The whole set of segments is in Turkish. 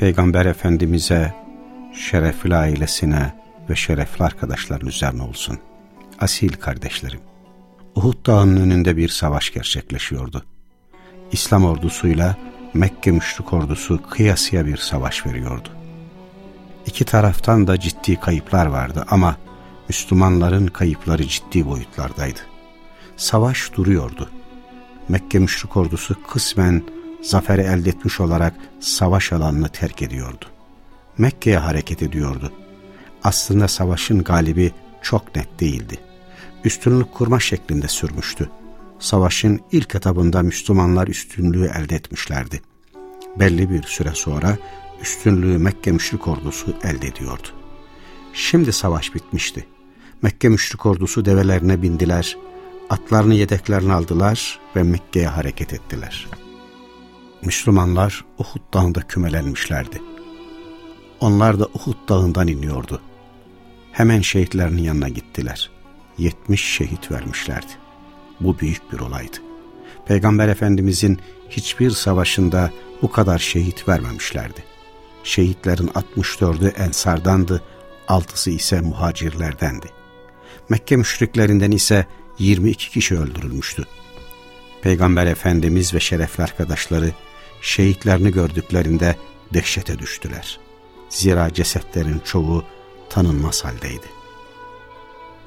Peygamber Efendimiz'e, şerefli ailesine ve şerefli arkadaşların üzerine olsun. Asil kardeşlerim, Uhud Dağı'nın önünde bir savaş gerçekleşiyordu. İslam ordusuyla Mekke müşrik ordusu kıyasıya bir savaş veriyordu. İki taraftan da ciddi kayıplar vardı ama Müslümanların kayıpları ciddi boyutlardaydı. Savaş duruyordu. Mekke müşrik ordusu kısmen zaferi elde etmiş olarak savaş alanını terk ediyordu. Mekke'ye hareket ediyordu. Aslında savaşın galibi çok net değildi. Üstünlük kurma şeklinde sürmüştü. Savaşın ilk etabında Müslümanlar üstünlüğü elde etmişlerdi. Belli bir süre sonra üstünlüğü Mekke müşrik ordusu elde ediyordu. Şimdi savaş bitmişti. Mekke müşrik ordusu develerine bindiler, atlarını yedeklerini aldılar ve Mekke'ye hareket ettiler. Müslümanlar Uhud dağında kümelenmişlerdi. Onlar da Uhud dağından iniyordu. Hemen şehitlerinin yanına gittiler. 70 şehit vermişlerdi. Bu büyük bir olaydı. Peygamber Efendimizin hiçbir savaşında bu kadar şehit vermemişlerdi. Şehitlerin 64'ü ensardandı, 6'sı ise muhacirlerdendi. Mekke müşriklerinden ise 22 kişi öldürülmüştü. Peygamber Efendimiz ve şerefli arkadaşları şehitlerini gördüklerinde dehşete düştüler. Zira cesetlerin çoğu tanınmaz haldeydi.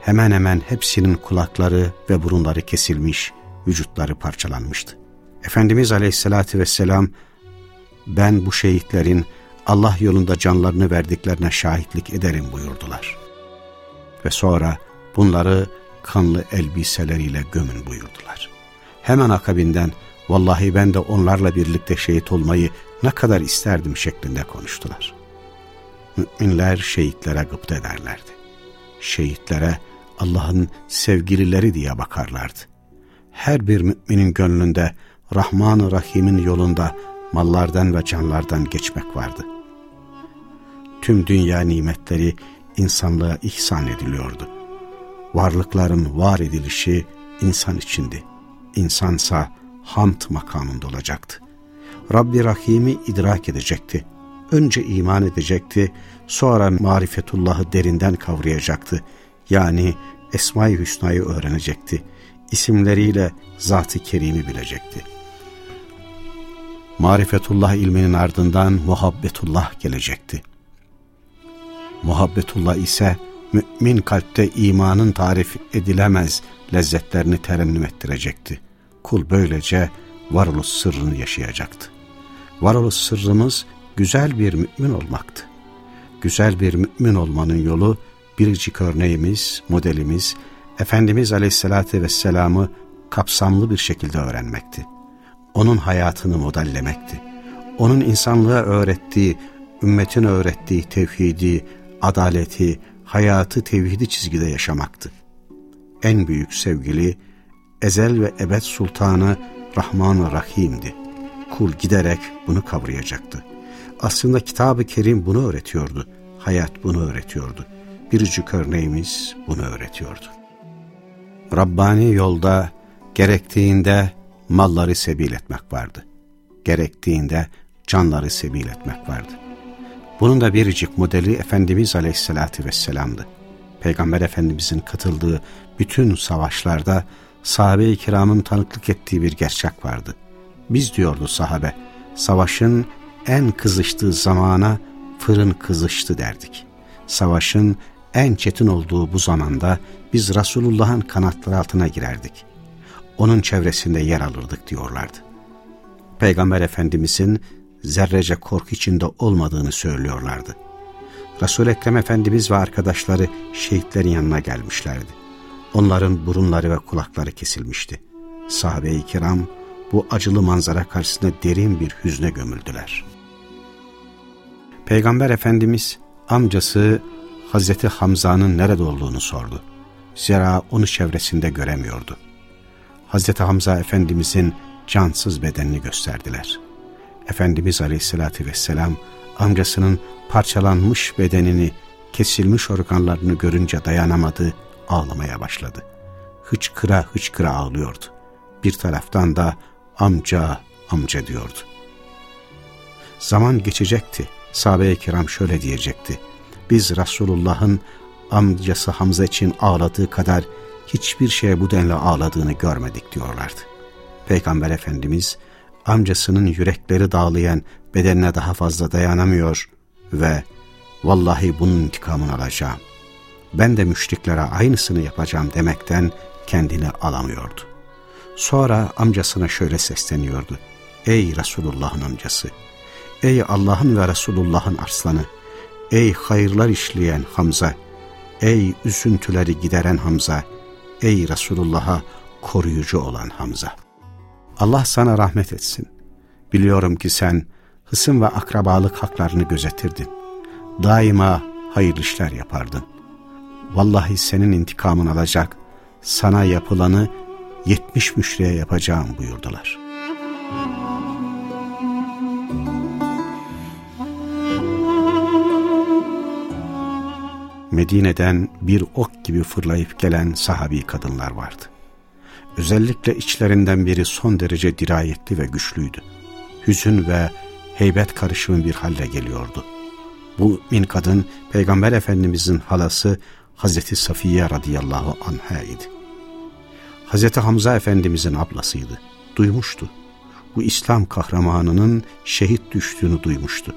Hemen hemen hepsinin kulakları ve burunları kesilmiş, vücutları parçalanmıştı. Efendimiz Aleyhisselatü Vesselam, ben bu şehitlerin Allah yolunda canlarını verdiklerine şahitlik ederim buyurdular. Ve sonra bunları kanlı elbiseleriyle gömün buyurdular. Hemen akabinden vallahi ben de onlarla birlikte şehit olmayı ne kadar isterdim şeklinde konuştular. Müminler şehitlere gıpta ederlerdi. Şehitlere Allah'ın sevgilileri diye bakarlardı. Her bir müminin gönlünde Rahman-ı Rahim'in yolunda mallardan ve canlardan geçmek vardı. Tüm dünya nimetleri insanlığa ihsan ediliyordu. Varlıkların var edilişi insan içindi. İnsansa hamd makamında olacaktı. Rabbi Rahim'i idrak edecekti. Önce iman edecekti, sonra marifetullahı derinden kavrayacaktı. Yani Esma-i Hüsna'yı öğrenecekti. İsimleriyle Zat-ı Kerim'i bilecekti. Marifetullah ilminin ardından muhabbetullah gelecekti. Muhabbetullah ise mümin kalpte imanın tarif edilemez lezzetlerini terennüm ettirecekti. Kul böylece varoluş sırrını yaşayacaktı. Varoluş sırrımız güzel bir mümin olmaktı. Güzel bir mümin olmanın yolu biricik örneğimiz, modelimiz, Efendimiz Aleyhisselatü Vesselam'ı kapsamlı bir şekilde öğrenmekti. Onun hayatını modellemekti. Onun insanlığa öğrettiği, ümmetin öğrettiği tevhidi, adaleti, hayatı tevhidi çizgide yaşamaktı. En büyük sevgili, ezel ve ebed sultanı Rahman-ı Rahim'di. Kul giderek bunu kavrayacaktı. Aslında Kitab-ı Kerim bunu öğretiyordu. Hayat bunu öğretiyordu. Biricik örneğimiz bunu öğretiyordu. Rabbani yolda gerektiğinde malları sebil etmek vardı. Gerektiğinde canları sebil etmek vardı. Bunun da biricik modeli Efendimiz Aleyhisselatü Vesselam'dı. Peygamber Efendimizin katıldığı bütün savaşlarda sahabe-i kiramın tanıklık ettiği bir gerçek vardı. Biz diyordu sahabe, savaşın en kızıştığı zamana fırın kızıştı derdik. Savaşın en çetin olduğu bu zamanda biz Resulullah'ın kanatları altına girerdik. Onun çevresinde yer alırdık diyorlardı. Peygamber Efendimizin zerrece korku içinde olmadığını söylüyorlardı. Resul-i Ekrem Efendimiz ve arkadaşları şehitlerin yanına gelmişlerdi. Onların burunları ve kulakları kesilmişti. Sahabe-i kiram bu acılı manzara karşısında derin bir hüzne gömüldüler. Peygamber Efendimiz amcası Hazreti Hamza'nın nerede olduğunu sordu. Zira onu çevresinde göremiyordu. Hazreti Hamza Efendimizin cansız bedenini gösterdiler. Efendimiz Aleyhisselatü Vesselam amcasının parçalanmış bedenini, kesilmiş organlarını görünce dayanamadı, ağlamaya başladı. Hıçkıra hıçkıra ağlıyordu. Bir taraftan da amca amca diyordu. Zaman geçecekti. Sahabe-i kiram şöyle diyecekti. Biz Resulullah'ın amcası Hamza için ağladığı kadar hiçbir şeye bu denli ağladığını görmedik diyorlardı. Peygamber Efendimiz amcasının yürekleri dağlayan bedenine daha fazla dayanamıyor ve vallahi bunun intikamını alacağım. Ben de müşriklere aynısını yapacağım demekten kendini alamıyordu. Sonra amcasına şöyle sesleniyordu. Ey Resulullah'ın amcası! Ey Allah'ın ve Resulullah'ın arslanı! Ey hayırlar işleyen Hamza! Ey üzüntüleri gideren Hamza! Ey Resulullah'a koruyucu olan Hamza! Allah sana rahmet etsin. Biliyorum ki sen hısım ve akrabalık haklarını gözetirdin. Daima hayırlı işler yapardın. Vallahi senin intikamın alacak, sana yapılanı yetmiş müşriye yapacağım buyurdular. Medine'den bir ok gibi fırlayıp gelen sahabi kadınlar vardı. Özellikle içlerinden biri son derece dirayetli ve güçlüydü. Hüzün ve heybet karışımı bir halle geliyordu. Bu min kadın Peygamber Efendimizin halası Hazreti Safiye radıyallahu anha idi. Hazreti Hamza Efendimizin ablasıydı. Duymuştu. Bu İslam kahramanının şehit düştüğünü duymuştu.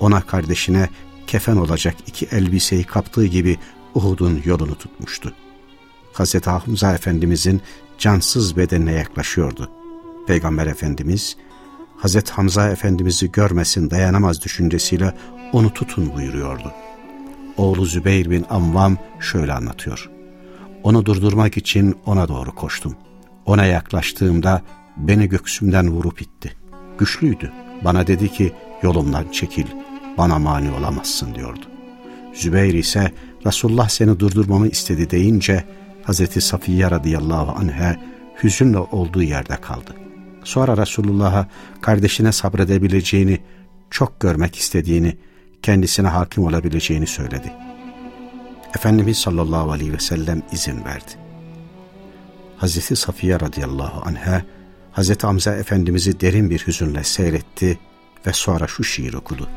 Ona kardeşine kefen olacak iki elbiseyi kaptığı gibi Uhud'un yolunu tutmuştu. Hazreti Hamza Efendimizin cansız bedenine yaklaşıyordu. Peygamber Efendimiz, Hazreti Hamza Efendimiz'i görmesin dayanamaz düşüncesiyle onu tutun buyuruyordu. Oğlu Zübeyir bin Amvam şöyle anlatıyor. Onu durdurmak için ona doğru koştum. Ona yaklaştığımda beni göksümden vurup itti. Güçlüydü. Bana dedi ki yolumdan çekil, bana mani olamazsın diyordu. Zübeyir ise Resulullah seni durdurmamı istedi deyince Hazreti Safiye radıyallahu anh'e hüzünle olduğu yerde kaldı. Sonra Resulullah'a kardeşine sabredebileceğini, çok görmek istediğini, kendisine hakim olabileceğini söyledi. Efendimiz sallallahu aleyhi ve sellem izin verdi. Hazreti Safiye radıyallahu anh'a Hazreti Hamza Efendimiz'i derin bir hüzünle seyretti ve sonra şu şiir okudu.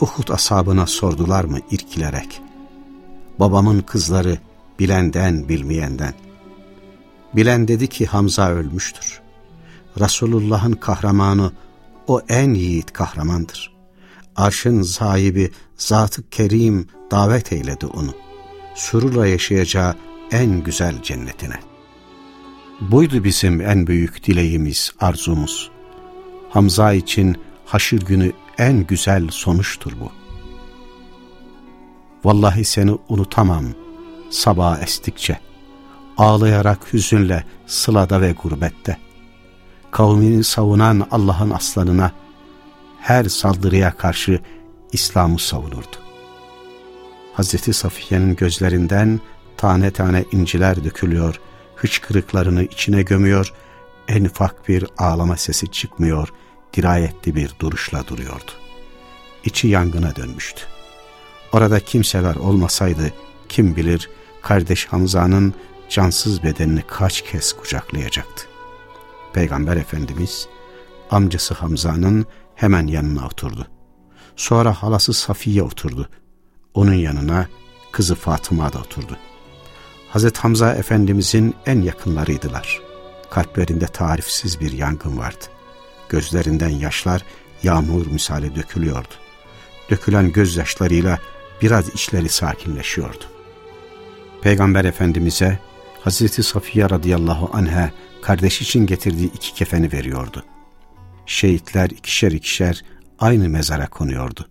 Uhud ashabına sordular mı irkilerek? Babamın kızları bilenden bilmeyenden. Bilen dedi ki Hamza ölmüştür. Resulullah'ın kahramanı o en yiğit kahramandır. Arşın sahibi Zat-ı Kerim davet eyledi onu. Sururla yaşayacağı en güzel cennetine. Buydu bizim en büyük dileğimiz, arzumuz. Hamza için haşır günü en güzel sonuçtur bu. Vallahi seni unutamam sabah estikçe. Ağlayarak hüzünle sılada ve gurbette. Kavmini savunan Allah'ın aslanına her saldırıya karşı İslam'ı savunurdu. Hazreti Safiye'nin gözlerinden tane tane inciler dökülüyor, hıçkırıklarını içine gömüyor, en ufak bir ağlama sesi çıkmıyor, dirayetli bir duruşla duruyordu. İçi yangına dönmüştü. Orada kimseler olmasaydı kim bilir kardeş Hamza'nın cansız bedenini kaç kez kucaklayacaktı. Peygamber Efendimiz amcası Hamza'nın hemen yanına oturdu. Sonra halası Safiye oturdu. Onun yanına kızı Fatıma da oturdu. Hazreti Hamza Efendimizin en yakınlarıydılar. Kalplerinde tarifsiz bir yangın vardı. Gözlerinden yaşlar yağmur misali dökülüyordu. Dökülen gözyaşlarıyla biraz içleri sakinleşiyordu. Peygamber Efendimiz'e Hazreti Safiye radıyallahu anh'a kardeş için getirdiği iki kefeni veriyordu. Şehitler ikişer ikişer aynı mezara konuyordu.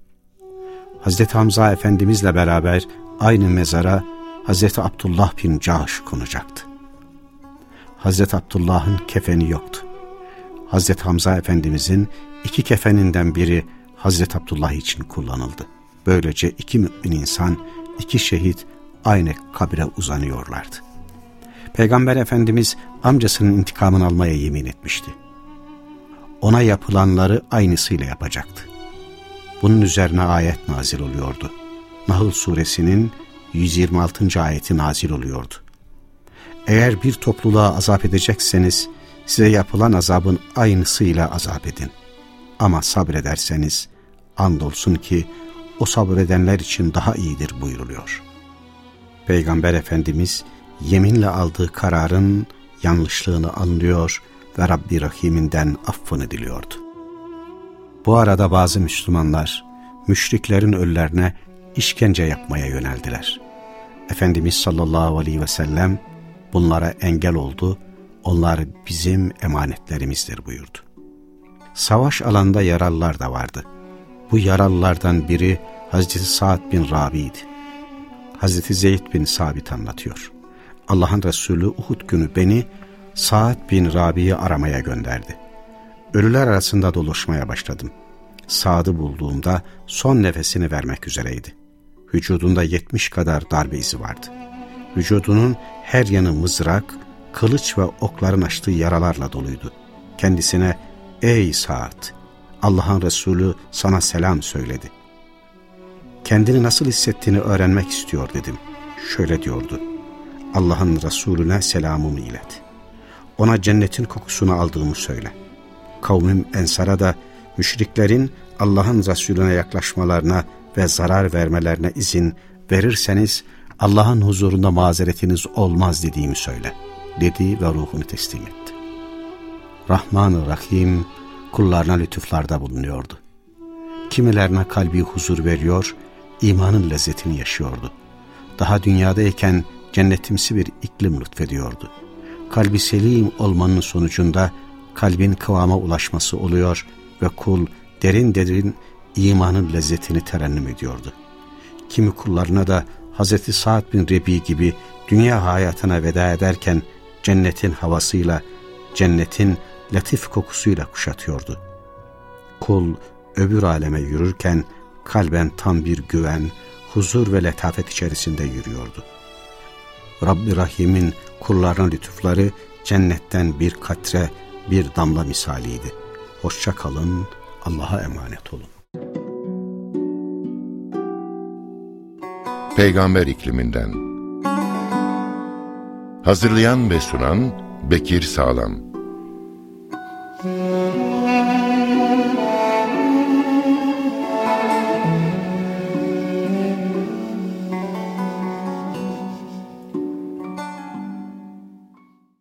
Hazreti Hamza Efendimizle beraber aynı mezara Hazreti Abdullah bin Cahş konacaktı. Hazreti Abdullah'ın kefeni yoktu. Hazreti Hamza Efendimizin iki kefeninden biri Hazreti Abdullah için kullanıldı. Böylece iki mümin insan, iki şehit aynı kabire uzanıyorlardı. Peygamber Efendimiz amcasının intikamını almaya yemin etmişti. Ona yapılanları aynısıyla yapacaktı. Bunun üzerine ayet nazil oluyordu. Nahl suresinin 126. ayeti nazil oluyordu. Eğer bir topluluğa azap edecekseniz size yapılan azabın aynısıyla azap edin. Ama sabrederseniz andolsun ki o sabredenler için daha iyidir buyuruluyor. Peygamber Efendimiz yeminle aldığı kararın yanlışlığını anlıyor ve Rabbi Rahim'inden affını diliyordu. Bu arada bazı Müslümanlar müşriklerin ölülerine işkence yapmaya yöneldiler. Efendimiz sallallahu aleyhi ve sellem bunlara engel oldu, onlar bizim emanetlerimizdir buyurdu. Savaş alanda yaralılar da vardı. Bu yaralılardan biri Hazreti Sa'd bin Rabi'ydi. Hazreti Zeyd bin Sabit anlatıyor. Allah'ın Resulü Uhud günü beni Sa'd bin Rabi'yi aramaya gönderdi. Ölüler arasında dolaşmaya başladım. Sa'd'ı bulduğumda son nefesini vermek üzereydi. Vücudunda yetmiş kadar darbe izi vardı. Vücudunun her yanı mızrak, kılıç ve okların açtığı yaralarla doluydu. Kendisine, ''Ey Sa'd, Allah'ın Resulü sana selam söyledi. Kendini nasıl hissettiğini öğrenmek istiyor dedim. Şöyle diyordu. Allah'ın Resulüne selamımı ilet. Ona cennetin kokusunu aldığımı söyle. Kavmim Ensar'a da müşriklerin Allah'ın Resulüne yaklaşmalarına ve zarar vermelerine izin verirseniz Allah'ın huzurunda mazeretiniz olmaz dediğimi söyle. Dedi ve ruhunu teslim etti. Rahman-ı Rahim kullarına lütuflarda bulunuyordu. Kimilerine kalbi huzur veriyor, imanın lezzetini yaşıyordu. Daha dünyadayken cennetimsi bir iklim lütfediyordu. Kalbi selim olmanın sonucunda kalbin kıvama ulaşması oluyor ve kul derin derin imanın lezzetini terennüm ediyordu. Kimi kullarına da Hz. Sa'd bin Rebi gibi dünya hayatına veda ederken cennetin havasıyla, cennetin latif kokusuyla kuşatıyordu. Kul öbür aleme yürürken kalben tam bir güven, huzur ve letafet içerisinde yürüyordu. Rabbi Rahim'in kullarına lütufları cennetten bir katre, bir damla misaliydi. Hoşça kalın, Allah'a emanet olun. Peygamber ikliminden Hazırlayan ve sunan Bekir Sağlam